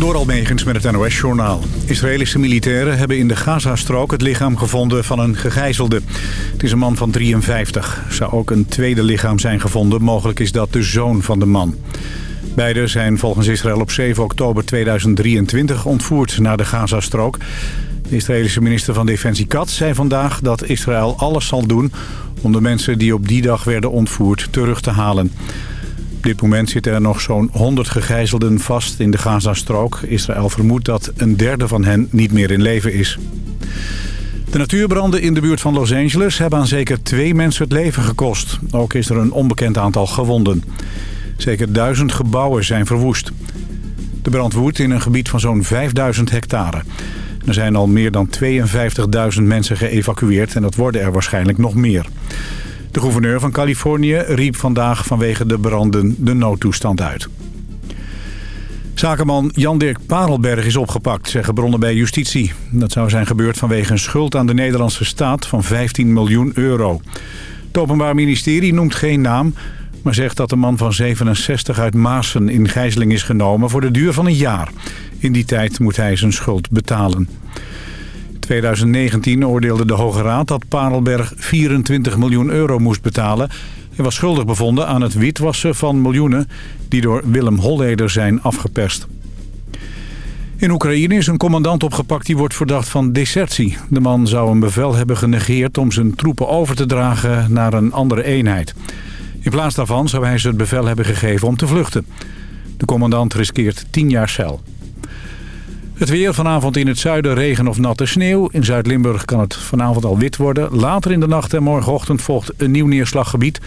Door Almegens met het NOS-journaal. Israëlische militairen hebben in de Gazastrook het lichaam gevonden van een gegijzelde. Het is een man van 53. Er zou ook een tweede lichaam zijn gevonden. Mogelijk is dat de zoon van de man. Beiden zijn volgens Israël op 7 oktober 2023 ontvoerd naar de Gazastrook. De Israëlische minister van Defensie Katz zei vandaag dat Israël alles zal doen... om de mensen die op die dag werden ontvoerd terug te halen. Op dit moment zitten er nog zo'n 100 gegijzelden vast in de Gazastrook. Israël vermoedt dat een derde van hen niet meer in leven is. De natuurbranden in de buurt van Los Angeles hebben aan zeker twee mensen het leven gekost. Ook is er een onbekend aantal gewonden. Zeker duizend gebouwen zijn verwoest. De brand woedt in een gebied van zo'n 5000 hectare. Er zijn al meer dan 52.000 mensen geëvacueerd en dat worden er waarschijnlijk nog meer. De gouverneur van Californië riep vandaag vanwege de branden de noodtoestand uit. Zakenman Jan-Dirk Parelberg is opgepakt, zeggen bronnen bij justitie. Dat zou zijn gebeurd vanwege een schuld aan de Nederlandse staat van 15 miljoen euro. Het Openbaar Ministerie noemt geen naam, maar zegt dat de man van 67 uit Maassen in gijzeling is genomen voor de duur van een jaar. In die tijd moet hij zijn schuld betalen. 2019 oordeelde de Hoge Raad dat Parelberg 24 miljoen euro moest betalen. Hij was schuldig bevonden aan het witwassen van miljoenen die door Willem Holleder zijn afgeperst. In Oekraïne is een commandant opgepakt die wordt verdacht van desertie. De man zou een bevel hebben genegeerd om zijn troepen over te dragen naar een andere eenheid. In plaats daarvan zou hij ze het bevel hebben gegeven om te vluchten. De commandant riskeert 10 jaar cel. Het weer vanavond in het zuiden regen of natte sneeuw. In Zuid-Limburg kan het vanavond al wit worden. Later in de nacht en morgenochtend volgt een nieuw neerslaggebied.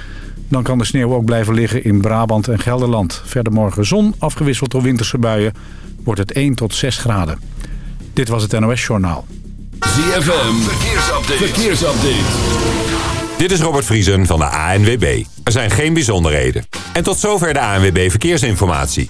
Dan kan de sneeuw ook blijven liggen in Brabant en Gelderland. Verder morgen zon, afgewisseld door winterse buien. Wordt het 1 tot 6 graden. Dit was het NOS Journaal. ZFM, verkeersupdate. verkeersupdate. Dit is Robert Vriesen van de ANWB. Er zijn geen bijzonderheden. En tot zover de ANWB Verkeersinformatie.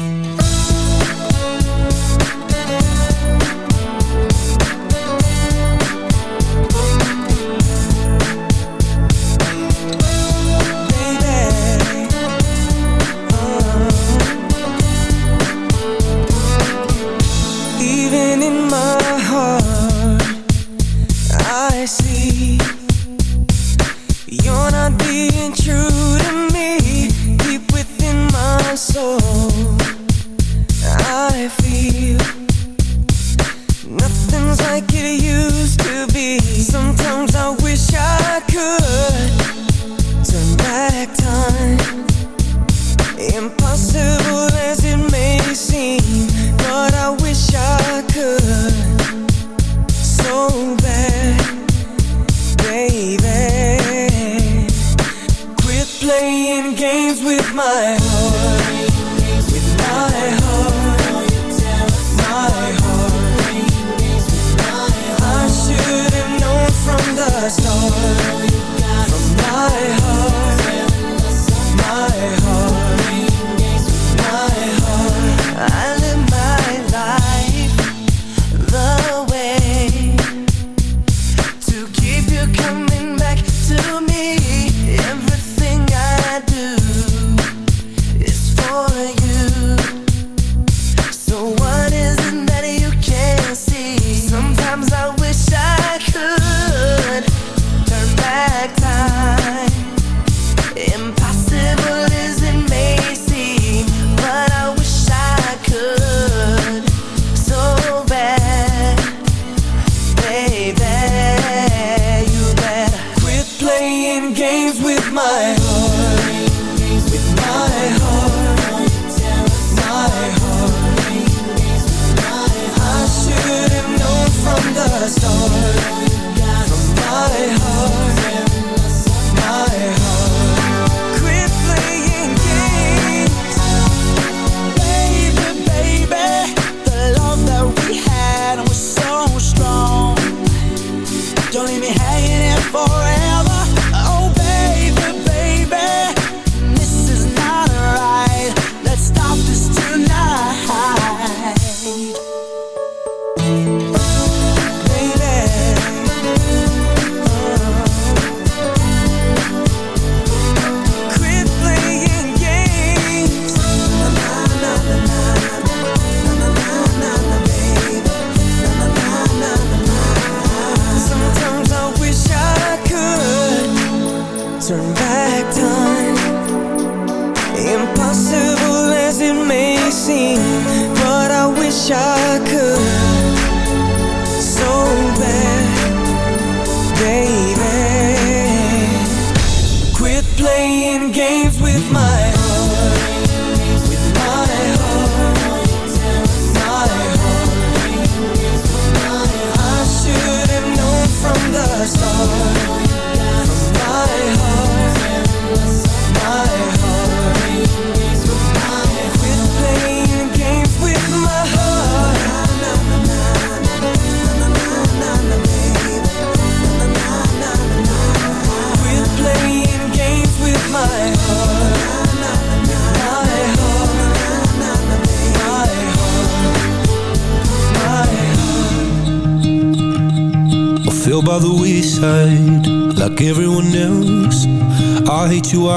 My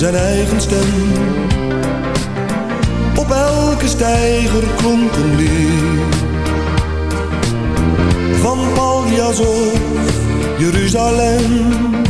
Zijn eigen stem. Op elke steiger klonk een lied. Van Paljas of Jeruzalem.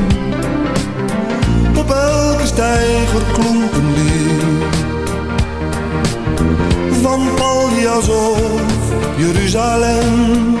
Steiger klonk een lied. Van Paljas of Jeruzalem.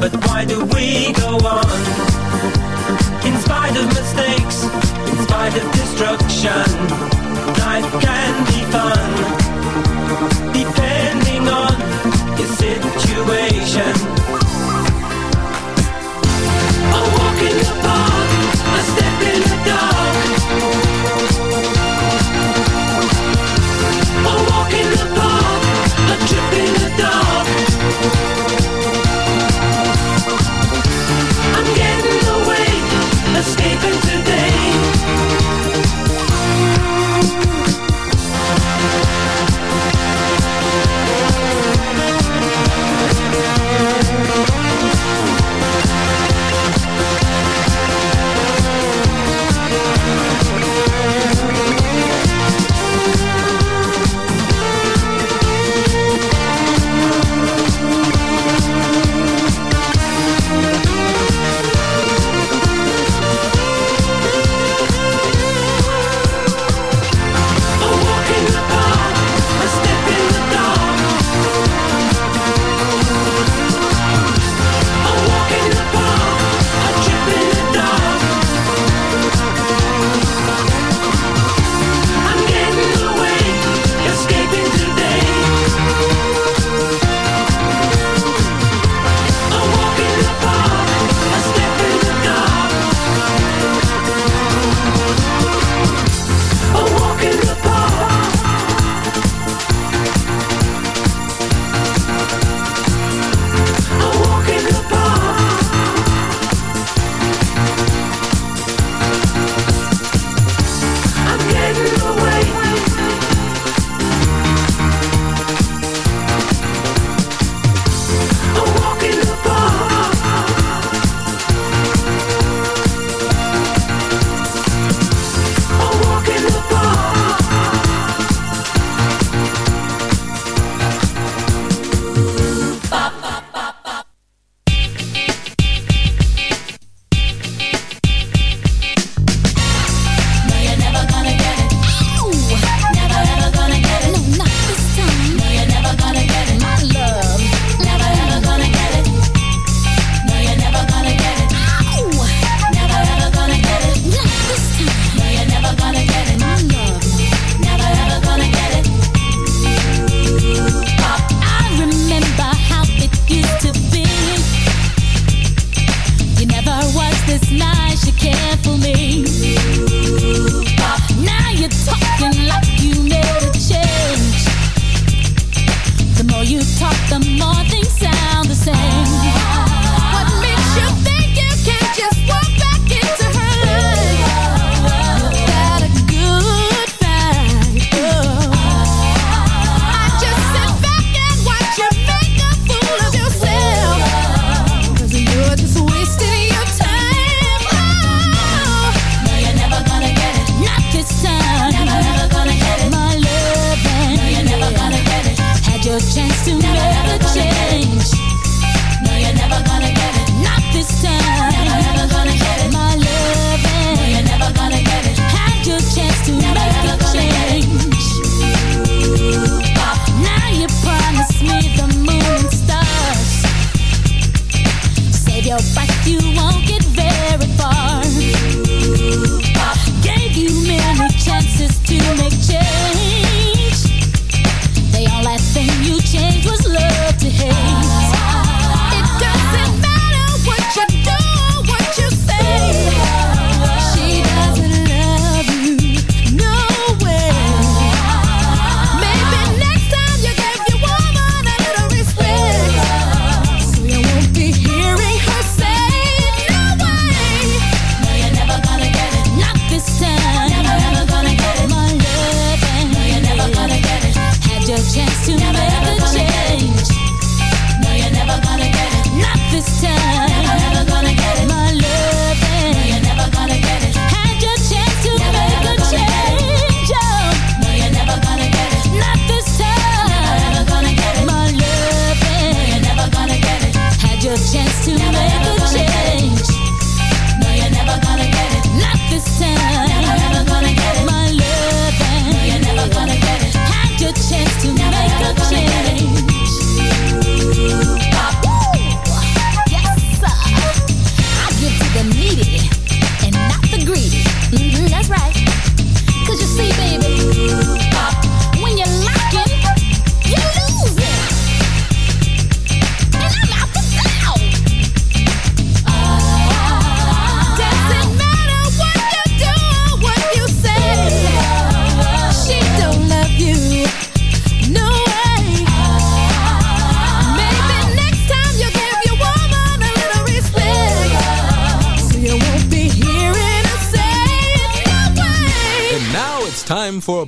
but why do we go on? In spite of mistakes, in spite of destruction, life can be fun. Depending on your situation. I walk in the park, a step in the dark. you won't get very far. Gave you many chances to make change.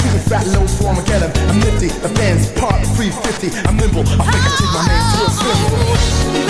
Shooting fat loads for Armageddon. I'm nifty, the fans part 350. I'm nimble, I think I take my name to a symbol.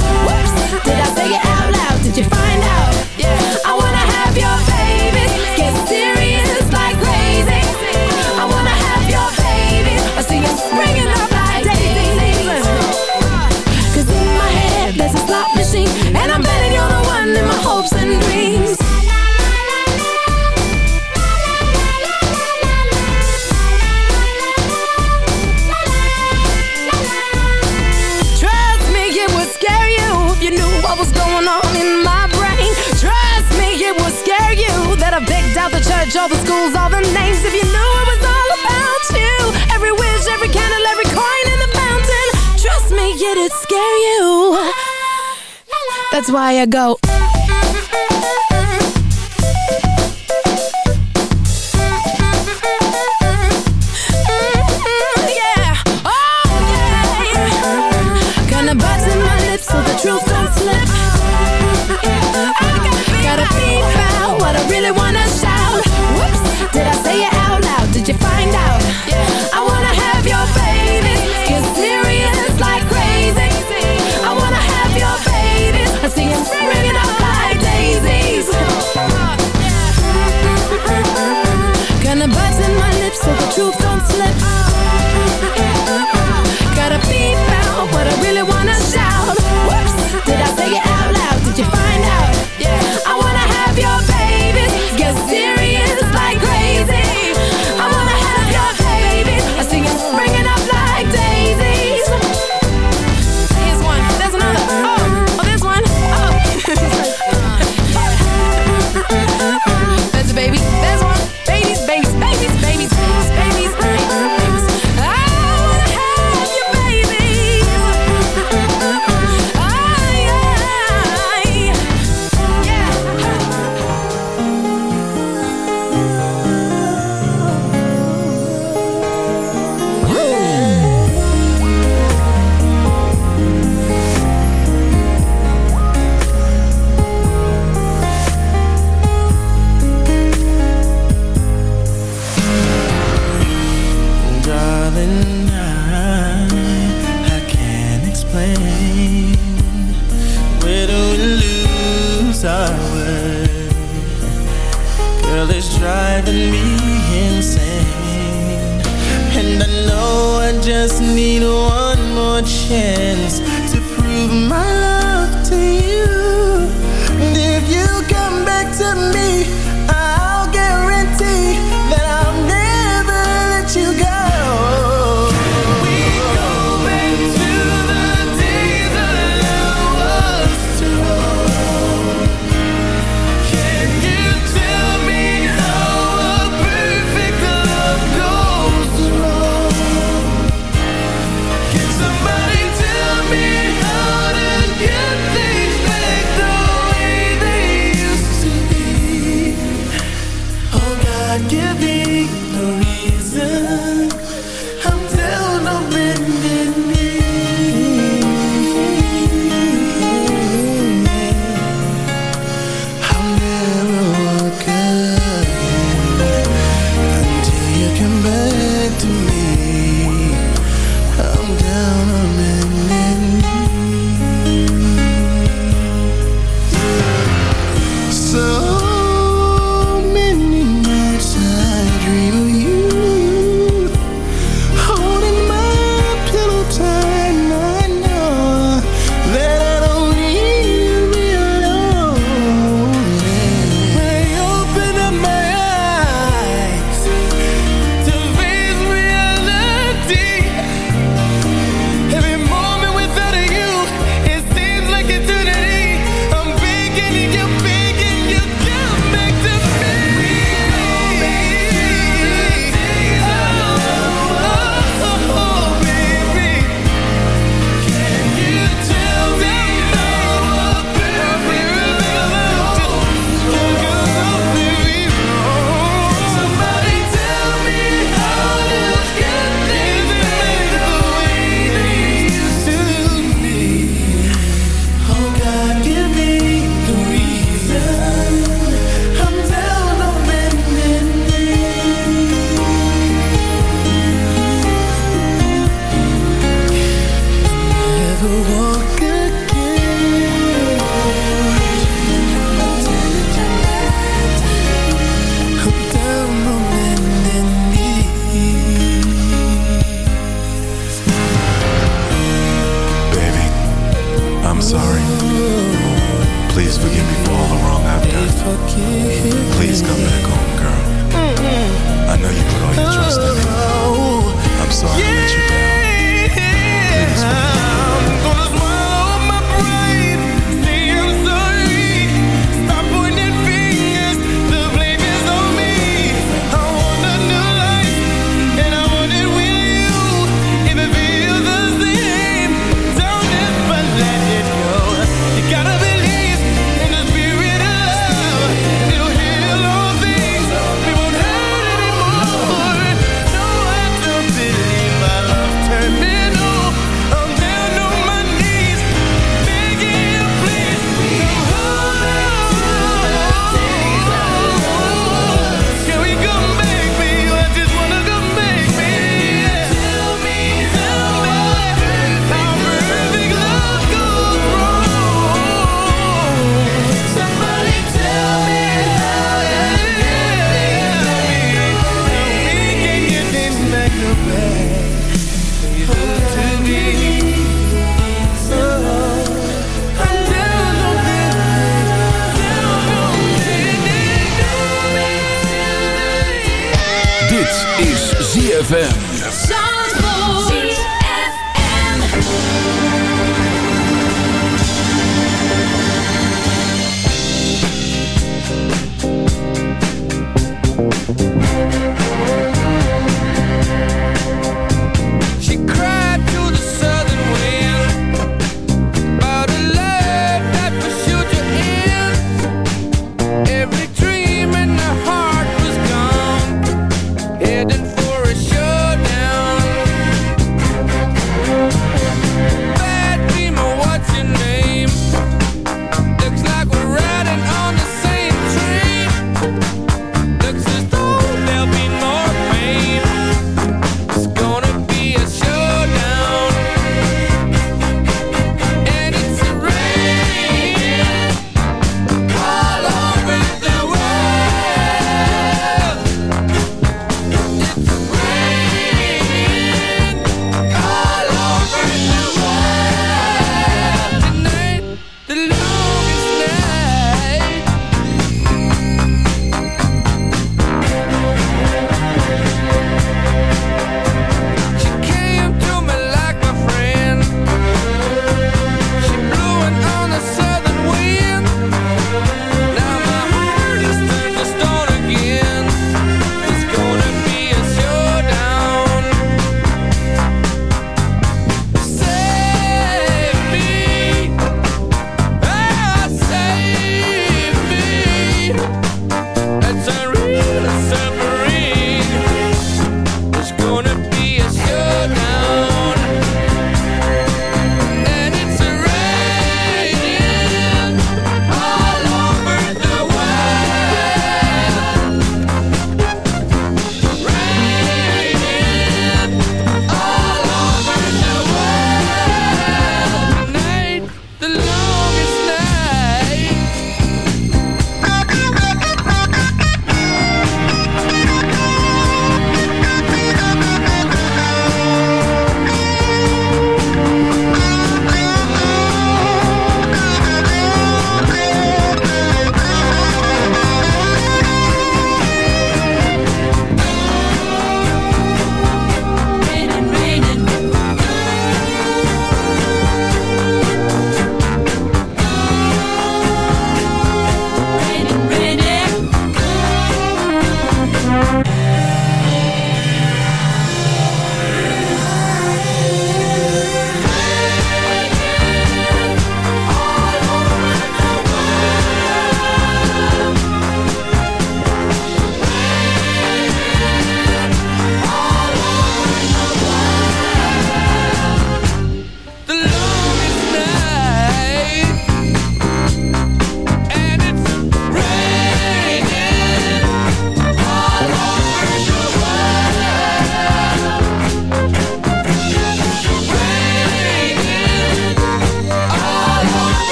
That's why I go. Truth don't slip.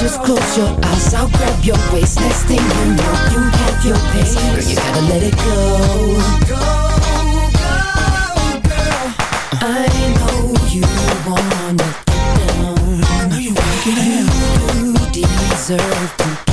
Just close your eyes, I'll grab your waist. Next thing you know, you have your pace. Girl, you gotta let it go. Go, go, girl. I know you wanna get down. I know you wanna get down. You deserve to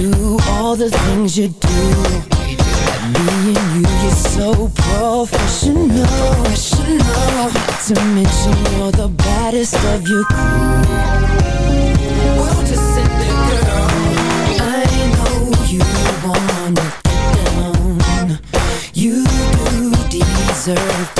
do all the things you do. Me and you, you're so professional, professional. Not to mention you're the baddest of your crew just girl. I know you wanna get down. You do deserve